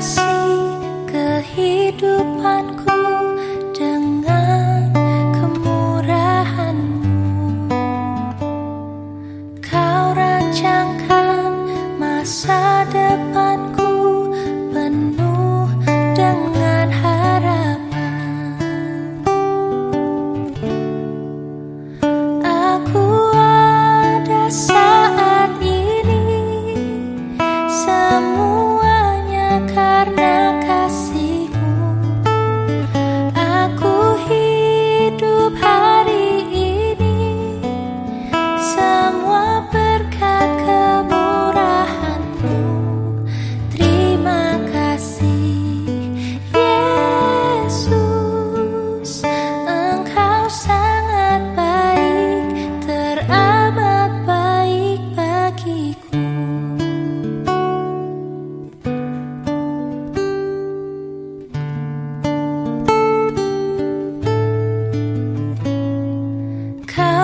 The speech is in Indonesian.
kasih kehidupanku.